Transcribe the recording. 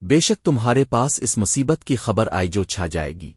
بے شک تمہارے پاس اس مصیبت کی خبر آئی جو چھا جائے گی۔